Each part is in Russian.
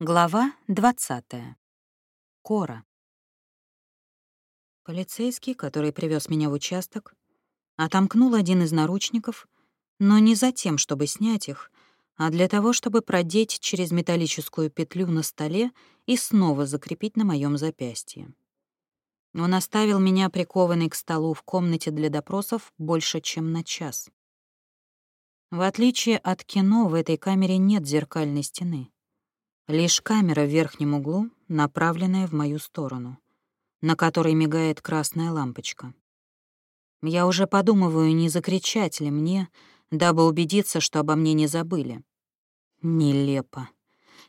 Глава 20. Кора. Полицейский, который привез меня в участок, отомкнул один из наручников, но не за тем, чтобы снять их, а для того, чтобы продеть через металлическую петлю на столе и снова закрепить на моем запястье. Он оставил меня прикованной к столу в комнате для допросов больше, чем на час. В отличие от кино, в этой камере нет зеркальной стены. Лишь камера в верхнем углу, направленная в мою сторону, на которой мигает красная лампочка. Я уже подумываю, не закричать ли мне, дабы убедиться, что обо мне не забыли. Нелепо.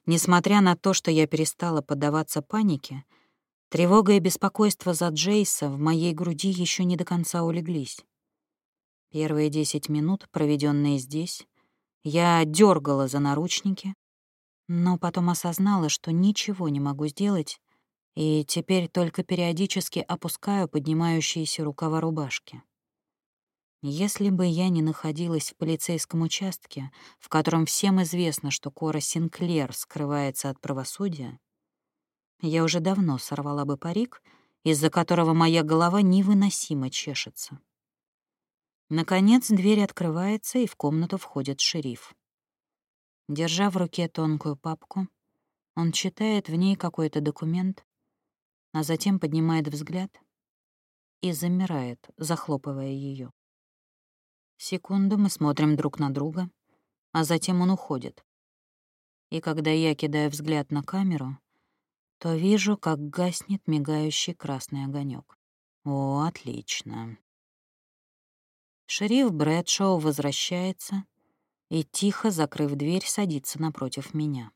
Несмотря на то, что я перестала поддаваться панике, тревога и беспокойство за Джейса в моей груди еще не до конца улеглись. Первые десять минут, проведенные здесь, я дергала за наручники, но потом осознала, что ничего не могу сделать, и теперь только периодически опускаю поднимающиеся рукава рубашки. Если бы я не находилась в полицейском участке, в котором всем известно, что Кора Синклер скрывается от правосудия, я уже давно сорвала бы парик, из-за которого моя голова невыносимо чешется. Наконец дверь открывается, и в комнату входит шериф. Держа в руке тонкую папку, он читает в ней какой-то документ, а затем поднимает взгляд и замирает, захлопывая ее. Секунду мы смотрим друг на друга, а затем он уходит. И когда я кидаю взгляд на камеру, то вижу, как гаснет мигающий красный огонек. О, отлично. Шериф Брэдшоу возвращается и, тихо закрыв дверь, садится напротив меня.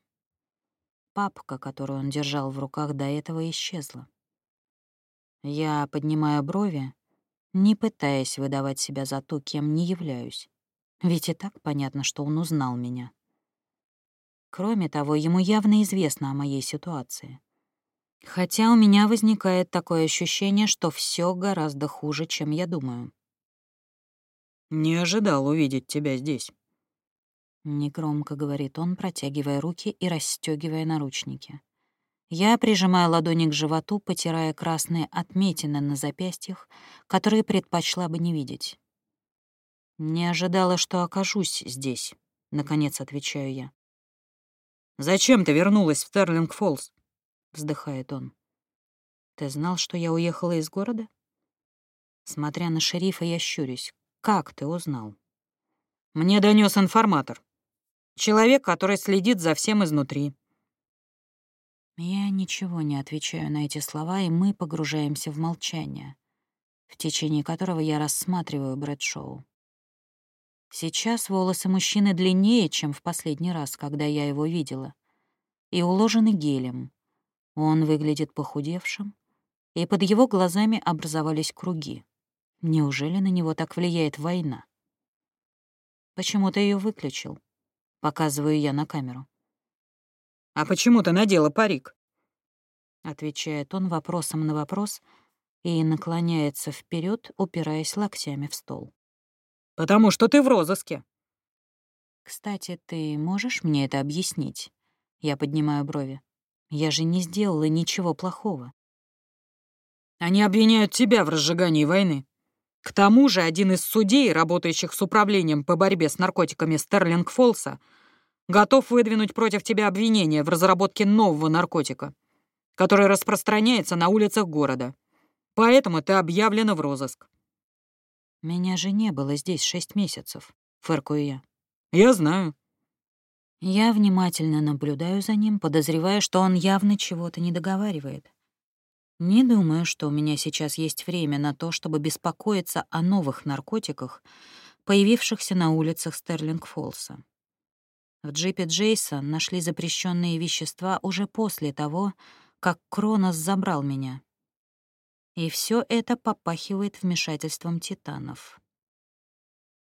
Папка, которую он держал в руках до этого, исчезла. Я поднимаю брови, не пытаясь выдавать себя за то, кем не являюсь. Ведь и так понятно, что он узнал меня. Кроме того, ему явно известно о моей ситуации. Хотя у меня возникает такое ощущение, что все гораздо хуже, чем я думаю. «Не ожидал увидеть тебя здесь», Негромко говорит он, протягивая руки и расстегивая наручники. Я прижимаю ладони к животу, потирая красные отметины на запястьях, которые предпочла бы не видеть. «Не ожидала, что окажусь здесь», — наконец отвечаю я. «Зачем ты вернулась в Терлинг-Фоллс?» — вздыхает он. «Ты знал, что я уехала из города?» Смотря на шерифа, я щурюсь. «Как ты узнал?» «Мне донес информатор», Человек, который следит за всем изнутри. Я ничего не отвечаю на эти слова, и мы погружаемся в молчание, в течение которого я рассматриваю Брэдшоу. Сейчас волосы мужчины длиннее, чем в последний раз, когда я его видела, и уложены гелем. Он выглядит похудевшим, и под его глазами образовались круги. Неужели на него так влияет война? Почему ты ее выключил? Показываю я на камеру. «А почему ты надела парик?» Отвечает он вопросом на вопрос и наклоняется вперед, упираясь локтями в стол. «Потому что ты в розыске». «Кстати, ты можешь мне это объяснить?» Я поднимаю брови. «Я же не сделала ничего плохого». «Они обвиняют тебя в разжигании войны. К тому же один из судей, работающих с управлением по борьбе с наркотиками Стерлинг-Фолса, готов выдвинуть против тебя обвинение в разработке нового наркотика, который распространяется на улицах города. Поэтому ты объявлена в розыск. Меня же не было здесь шесть месяцев, фыркую я. Я знаю. Я внимательно наблюдаю за ним, подозревая, что он явно чего-то не договаривает. Не думаю, что у меня сейчас есть время на то, чтобы беспокоиться о новых наркотиках, появившихся на улицах Стерлинг-Фолса. В джипе Джейса нашли запрещенные вещества уже после того, как Кронос забрал меня. И все это попахивает вмешательством титанов.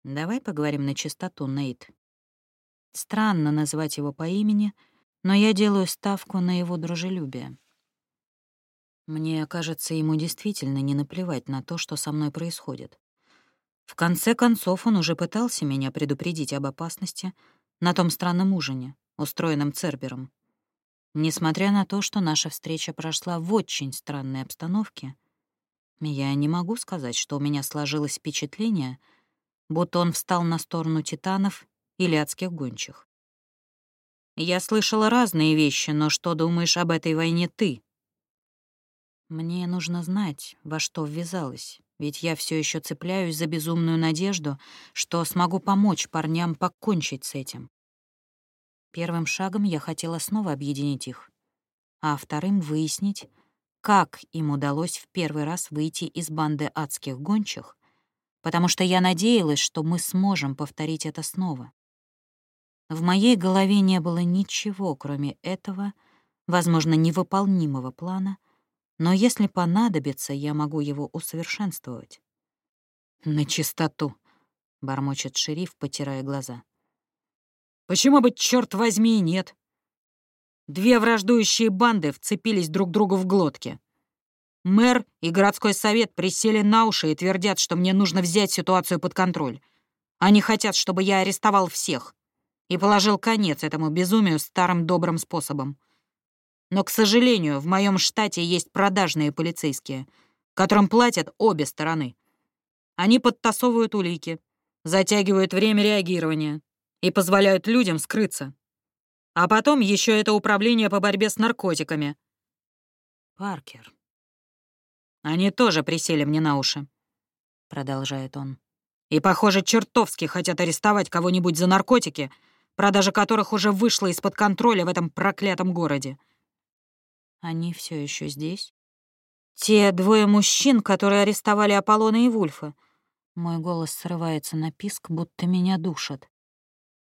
Давай поговорим на чистоту, Нейт. Странно назвать его по имени, но я делаю ставку на его дружелюбие. Мне кажется, ему действительно не наплевать на то, что со мной происходит. В конце концов, он уже пытался меня предупредить об опасности на том странном ужине, устроенном Цербером. Несмотря на то, что наша встреча прошла в очень странной обстановке, я не могу сказать, что у меня сложилось впечатление, будто он встал на сторону титанов или адских гончих. Я слышала разные вещи, но что думаешь об этой войне ты? Мне нужно знать, во что ввязалась, ведь я все еще цепляюсь за безумную надежду, что смогу помочь парням покончить с этим. Первым шагом я хотела снова объединить их, а вторым — выяснить, как им удалось в первый раз выйти из банды адских гончих, потому что я надеялась, что мы сможем повторить это снова. В моей голове не было ничего, кроме этого, возможно, невыполнимого плана, но если понадобится, я могу его усовершенствовать. «На чистоту», — бормочет шериф, потирая глаза. «Почему бы, черт возьми, и нет? Две враждующие банды вцепились друг другу в глотки. Мэр и городской совет присели на уши и твердят, что мне нужно взять ситуацию под контроль. Они хотят, чтобы я арестовал всех и положил конец этому безумию старым добрым способом. Но, к сожалению, в моем штате есть продажные полицейские, которым платят обе стороны. Они подтасовывают улики, затягивают время реагирования и позволяют людям скрыться. А потом еще это управление по борьбе с наркотиками. Паркер. Они тоже присели мне на уши, продолжает он. И, похоже, чертовски хотят арестовать кого-нибудь за наркотики, продажа которых уже вышла из-под контроля в этом проклятом городе. Они все еще здесь? Те двое мужчин, которые арестовали Аполлона и Вульфа. Мой голос срывается на писк, будто меня душат.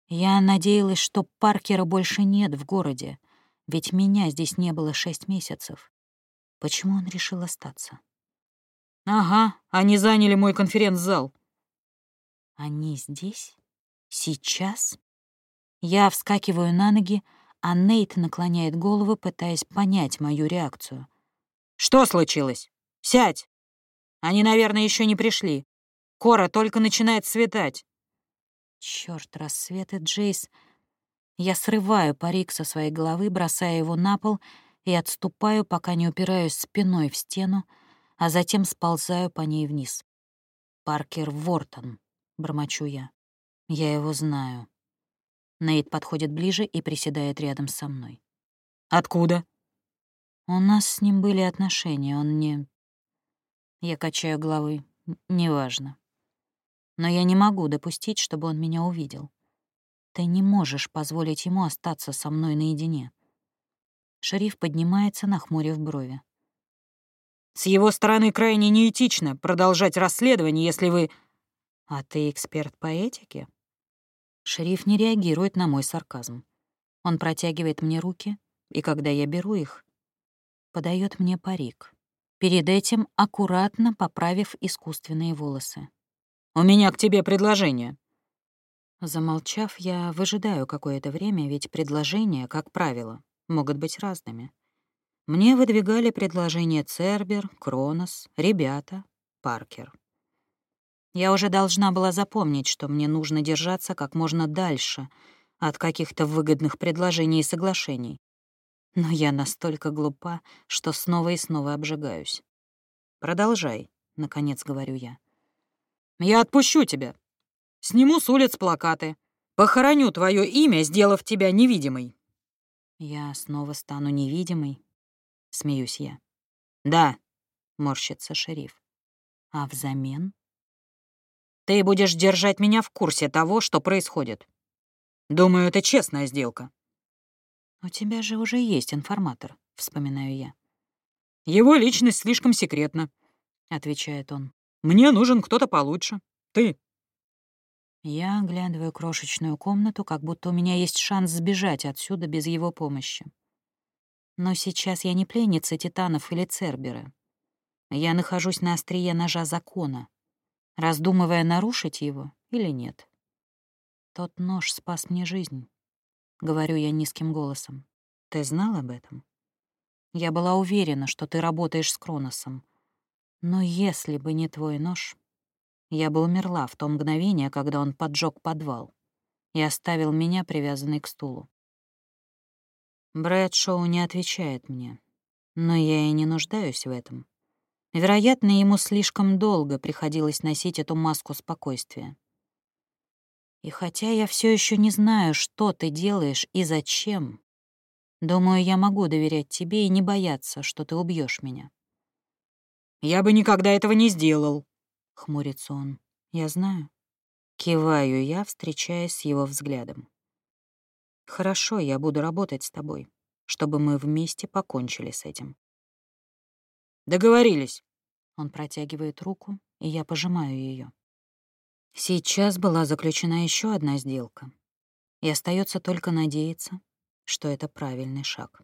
Я надеялась, что Паркера больше нет в городе, ведь меня здесь не было шесть месяцев. Почему он решил остаться? Ага, они заняли мой конференц-зал. Они здесь? Сейчас? Я вскакиваю на ноги, а Нейт наклоняет голову, пытаясь понять мою реакцию. «Что случилось? Сядь! Они, наверное, еще не пришли. Кора только начинает светать». Черт, рассветы, Джейс. Я срываю парик со своей головы, бросая его на пол и отступаю, пока не упираюсь спиной в стену, а затем сползаю по ней вниз. «Паркер Вортон», — бормочу я. «Я его знаю». Нейт подходит ближе и приседает рядом со мной. «Откуда?» «У нас с ним были отношения, он не...» Я качаю головой. «Неважно. Но я не могу допустить, чтобы он меня увидел. Ты не можешь позволить ему остаться со мной наедине». Шериф поднимается, нахмурив брови. «С его стороны крайне неэтично продолжать расследование, если вы...» «А ты эксперт по этике?» Шериф не реагирует на мой сарказм. Он протягивает мне руки, и когда я беру их, подает мне парик, перед этим аккуратно поправив искусственные волосы. «У меня к тебе предложение». Замолчав, я выжидаю какое-то время, ведь предложения, как правило, могут быть разными. Мне выдвигали предложения Цербер, Кронос, ребята, Паркер. Я уже должна была запомнить, что мне нужно держаться как можно дальше от каких-то выгодных предложений и соглашений. Но я настолько глупа, что снова и снова обжигаюсь. «Продолжай», — наконец говорю я. «Я отпущу тебя. Сниму с улиц плакаты. Похороню твое имя, сделав тебя невидимой». «Я снова стану невидимой?» — смеюсь я. «Да», — морщится шериф. «А взамен?» Ты будешь держать меня в курсе того, что происходит. Думаю, это честная сделка». «У тебя же уже есть информатор», — вспоминаю я. «Его личность слишком секретна», — отвечает он. «Мне нужен кто-то получше. Ты». Я оглядываю крошечную комнату, как будто у меня есть шанс сбежать отсюда без его помощи. Но сейчас я не пленница титанов или цербера. Я нахожусь на острие ножа закона, раздумывая, нарушить его или нет. «Тот нож спас мне жизнь», — говорю я низким голосом. «Ты знал об этом?» «Я была уверена, что ты работаешь с Кроносом. Но если бы не твой нож, я бы умерла в то мгновение, когда он поджег подвал и оставил меня привязанной к стулу. Брэдшоу не отвечает мне, но я и не нуждаюсь в этом. Вероятно, ему слишком долго приходилось носить эту маску спокойствия. И хотя я все еще не знаю, что ты делаешь и зачем, думаю, я могу доверять тебе и не бояться, что ты убьешь меня. «Я бы никогда этого не сделал», — хмурится он. «Я знаю». Киваю я, встречаясь с его взглядом. «Хорошо, я буду работать с тобой, чтобы мы вместе покончили с этим». «Договорились». Он протягивает руку, и я пожимаю ее. Сейчас была заключена еще одна сделка, и остается только надеяться, что это правильный шаг.